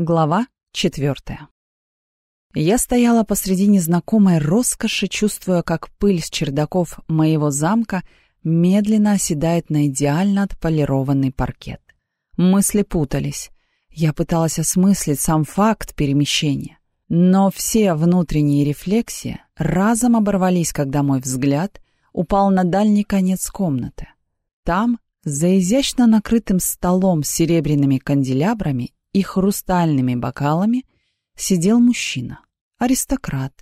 Глава четвертая. Я стояла посреди незнакомой роскоши, чувствуя, как пыль с чердаков моего замка медленно оседает на идеально отполированный паркет. Мысли путались. Я пыталась осмыслить сам факт перемещения. Но все внутренние рефлексии разом оборвались, когда мой взгляд упал на дальний конец комнаты. Там, за изящно накрытым столом с серебряными канделябрами и хрустальными бокалами сидел мужчина, аристократ,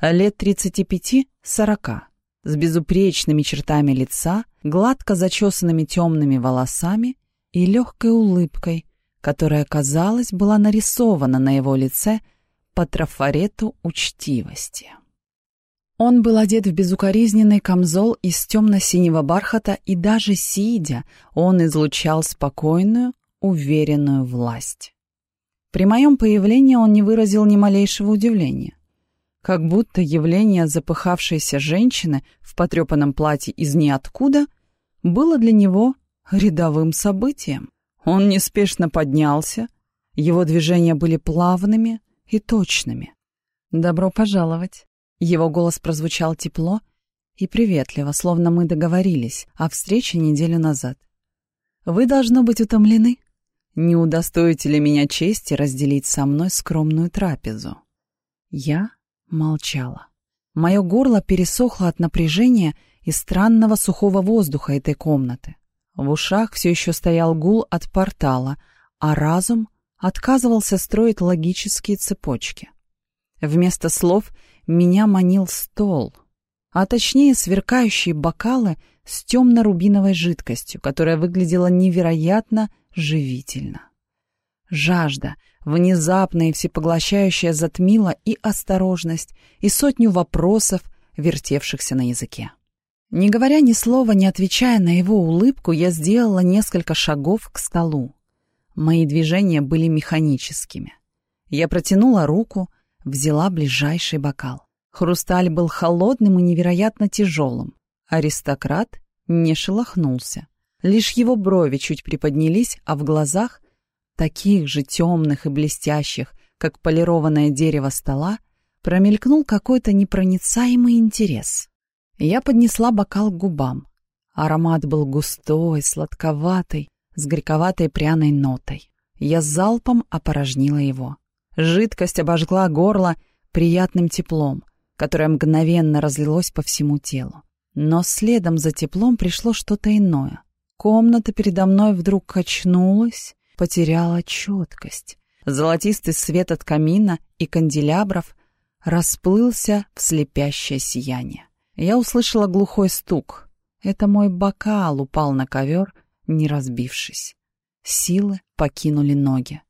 лет 35-40, с безупречными чертами лица, гладко зачесанными темными волосами и легкой улыбкой, которая, казалось, была нарисована на его лице по трафарету учтивости. Он был одет в безукоризненный камзол из темно-синего бархата, и даже сидя, он излучал спокойную, уверенную власть. При моем появлении он не выразил ни малейшего удивления. Как будто явление запыхавшейся женщины в потрепанном платье из ниоткуда было для него рядовым событием. Он неспешно поднялся, его движения были плавными и точными. «Добро пожаловать!» Его голос прозвучал тепло и приветливо, словно мы договорились о встрече неделю назад. «Вы, должно быть, утомлены?» Не удостоите ли меня чести разделить со мной скромную трапезу? Я молчала. Мое горло пересохло от напряжения и странного сухого воздуха этой комнаты. В ушах все еще стоял гул от портала, а разум отказывался строить логические цепочки. Вместо слов меня манил стол — а точнее сверкающие бокалы с темно-рубиновой жидкостью, которая выглядела невероятно живительно. Жажда, внезапная и всепоглощающая, затмила и осторожность, и сотню вопросов, вертевшихся на языке. Не говоря ни слова, не отвечая на его улыбку, я сделала несколько шагов к столу. Мои движения были механическими. Я протянула руку, взяла ближайший бокал. Хрусталь был холодным и невероятно тяжелым. Аристократ не шелохнулся. Лишь его брови чуть приподнялись, а в глазах, таких же темных и блестящих, как полированное дерево стола, промелькнул какой-то непроницаемый интерес. Я поднесла бокал к губам. Аромат был густой, сладковатый, с горьковатой пряной нотой. Я залпом опорожнила его. Жидкость обожгла горло приятным теплом — которое мгновенно разлилось по всему телу. Но следом за теплом пришло что-то иное. Комната передо мной вдруг качнулась, потеряла четкость. Золотистый свет от камина и канделябров расплылся в слепящее сияние. Я услышала глухой стук. Это мой бокал упал на ковер, не разбившись. Силы покинули ноги.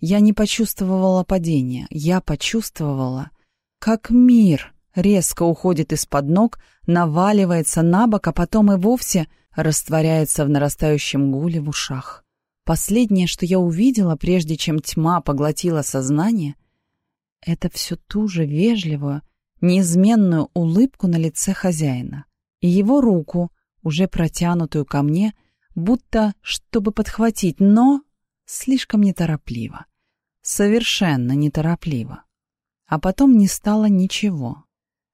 Я не почувствовала падения, я почувствовала как мир резко уходит из-под ног, наваливается на бок, а потом и вовсе растворяется в нарастающем гуле в ушах. Последнее, что я увидела, прежде чем тьма поглотила сознание, это все ту же вежливую, неизменную улыбку на лице хозяина и его руку, уже протянутую ко мне, будто чтобы подхватить, но слишком неторопливо. Совершенно неторопливо. А потом не стало ничего.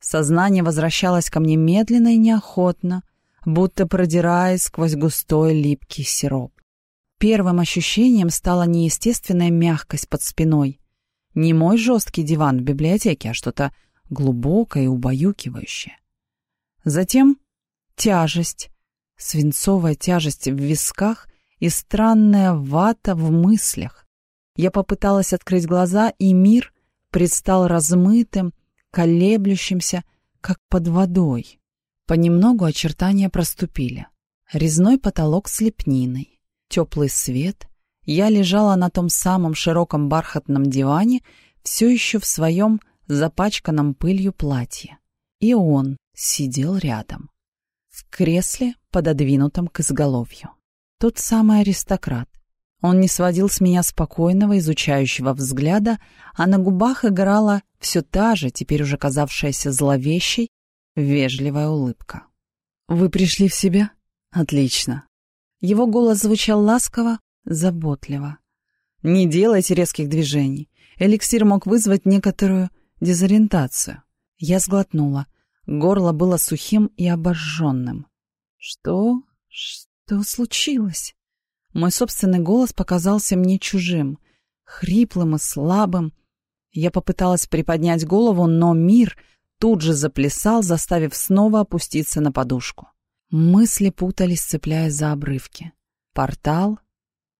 Сознание возвращалось ко мне медленно и неохотно, будто продираясь сквозь густой липкий сироп. Первым ощущением стала неестественная мягкость под спиной. Не мой жесткий диван в библиотеке, а что-то глубокое и убаюкивающее. Затем тяжесть, свинцовая тяжесть в висках и странная вата в мыслях. Я попыталась открыть глаза, и мир предстал размытым, колеблющимся, как под водой. Понемногу очертания проступили. Резной потолок с лепниной, теплый свет. Я лежала на том самом широком бархатном диване, все еще в своем запачканном пылью платье. И он сидел рядом, в кресле, пододвинутом к изголовью. Тот самый аристократ, он не сводил с меня спокойного, изучающего взгляда, а на губах играла все та же, теперь уже казавшаяся зловещей, вежливая улыбка. «Вы пришли в себя? Отлично!» Его голос звучал ласково, заботливо. «Не делайте резких движений. Эликсир мог вызвать некоторую дезориентацию». Я сглотнула. Горло было сухим и обожженным. «Что? Что случилось?» Мой собственный голос показался мне чужим, хриплым и слабым. Я попыталась приподнять голову, но мир тут же заплясал, заставив снова опуститься на подушку. Мысли путались, цепляясь за обрывки. Портал,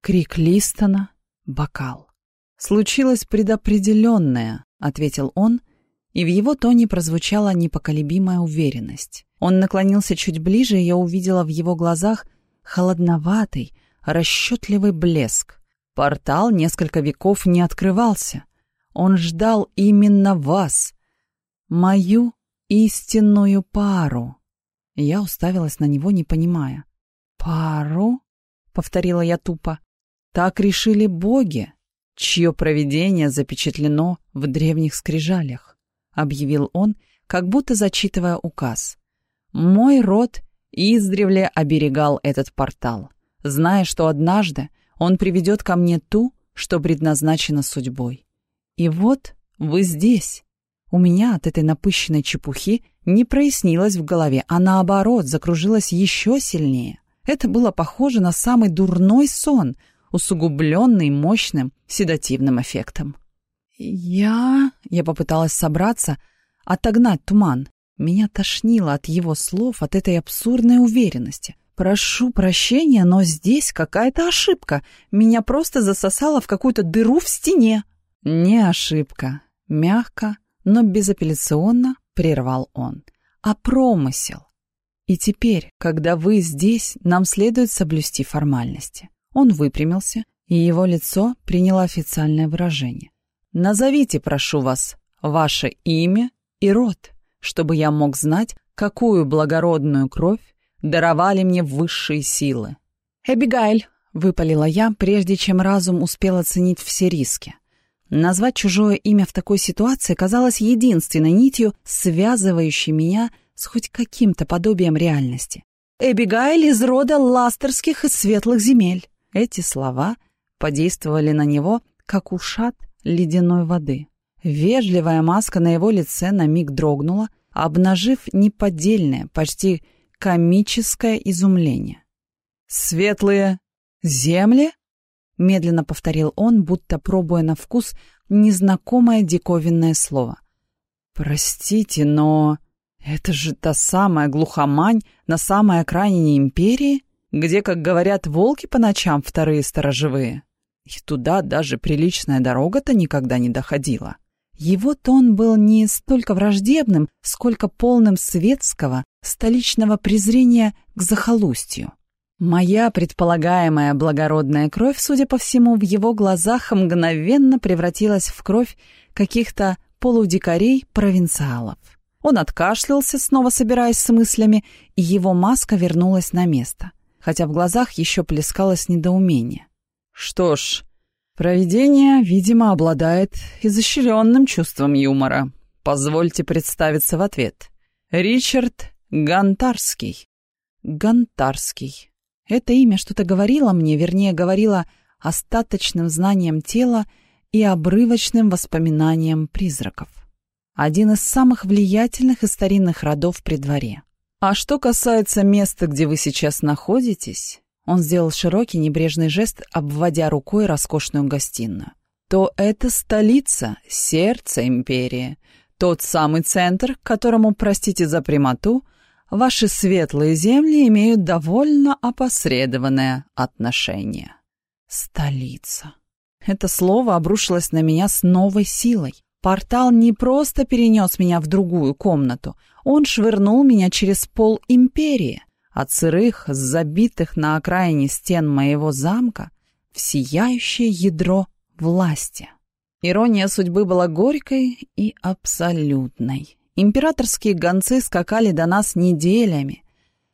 крик Листона, бокал. «Случилось предопределенное», — ответил он, и в его тоне прозвучала непоколебимая уверенность. Он наклонился чуть ближе, и я увидела в его глазах холодноватый, расчетливый блеск. Портал несколько веков не открывался. Он ждал именно вас, мою истинную пару. Я уставилась на него, не понимая. «Пару?» — повторила я тупо. «Так решили боги, чье провидение запечатлено в древних скрижалях», — объявил он, как будто зачитывая указ. «Мой род издревле оберегал этот портал» зная, что однажды он приведет ко мне ту, что предназначена судьбой. И вот вы здесь. У меня от этой напыщенной чепухи не прояснилось в голове, а наоборот, закружилось еще сильнее. Это было похоже на самый дурной сон, усугубленный мощным седативным эффектом. «Я...» — я попыталась собраться, отогнать туман. Меня тошнило от его слов, от этой абсурдной уверенности. «Прошу прощения, но здесь какая-то ошибка. Меня просто засосало в какую-то дыру в стене». «Не ошибка», — мягко, но безапелляционно прервал он, — «а промысел. И теперь, когда вы здесь, нам следует соблюсти формальности». Он выпрямился, и его лицо приняло официальное выражение. «Назовите, прошу вас, ваше имя и род, чтобы я мог знать, какую благородную кровь даровали мне высшие силы. «Эбигайль», — выпалила я, прежде чем разум успел оценить все риски. Назвать чужое имя в такой ситуации казалось единственной нитью, связывающей меня с хоть каким-то подобием реальности. «Эбигайль из рода ластерских и светлых земель». Эти слова подействовали на него, как ушат ледяной воды. Вежливая маска на его лице на миг дрогнула, обнажив неподдельное, почти комическое изумление. «Светлые земли?» — медленно повторил он, будто пробуя на вкус незнакомое диковинное слово. «Простите, но это же та самая глухомань на самой окраине империи, где, как говорят, волки по ночам вторые сторожевые. И туда даже приличная дорога-то никогда не доходила». Его тон был не столько враждебным, сколько полным светского, столичного презрения к захолустью. Моя предполагаемая благородная кровь, судя по всему, в его глазах мгновенно превратилась в кровь каких-то полудикарей-провинциалов. Он откашлялся, снова собираясь с мыслями, и его маска вернулась на место, хотя в глазах еще плескалось недоумение. «Что ж, Провидение, видимо, обладает изощренным чувством юмора. Позвольте представиться в ответ. Ричард Гантарский. Гантарский. Это имя что-то говорило мне, вернее, говорило остаточным знанием тела и обрывочным воспоминанием призраков. Один из самых влиятельных и старинных родов при дворе. А что касается места, где вы сейчас находитесь, он сделал широкий небрежный жест, обводя рукой роскошную гостиную. «То это столица, сердце империи. Тот самый центр, которому, простите за прямоту, ваши светлые земли имеют довольно опосредованное отношение». «Столица». Это слово обрушилось на меня с новой силой. Портал не просто перенес меня в другую комнату, он швырнул меня через пол империи. А от сырых, забитых на окраине стен моего замка в сияющее ядро власти. Ирония судьбы была горькой и абсолютной. Императорские гонцы скакали до нас неделями,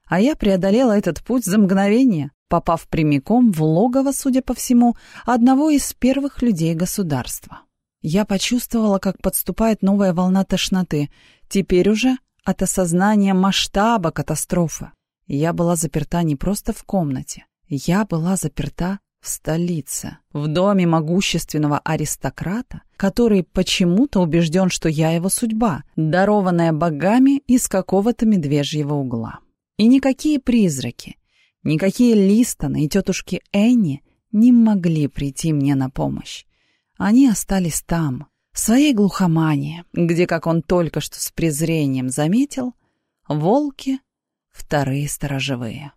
а я преодолела этот путь за мгновение, попав прямиком в логово, судя по всему, одного из первых людей государства. Я почувствовала, как подступает новая волна тошноты, теперь уже от осознания масштаба катастрофы. Я была заперта не просто в комнате. Я была заперта в столице, в доме могущественного аристократа, который почему-то убежден, что я его судьба, дарованная богами из какого-то медвежьего угла. И никакие призраки, никакие Листоны и тетушки Энни не могли прийти мне на помощь. Они остались там, в своей глухомании, где, как он только что с презрением заметил, волки вторые сторожевые.